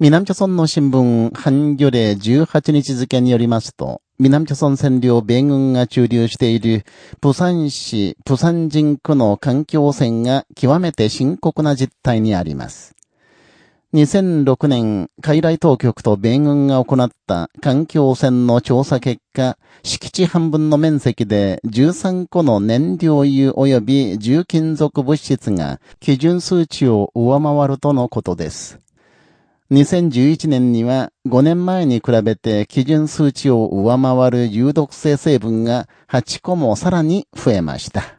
南朝村の新聞、韓魚令18日付によりますと、南朝村占領米軍が駐留している、プサン市、プサン人区の環境汚染が極めて深刻な実態にあります。2006年、海来当局と米軍が行った環境汚染の調査結果、敷地半分の面積で13個の燃料油及び重金属物質が基準数値を上回るとのことです。2011年には5年前に比べて基準数値を上回る有毒性成分が8個もさらに増えました。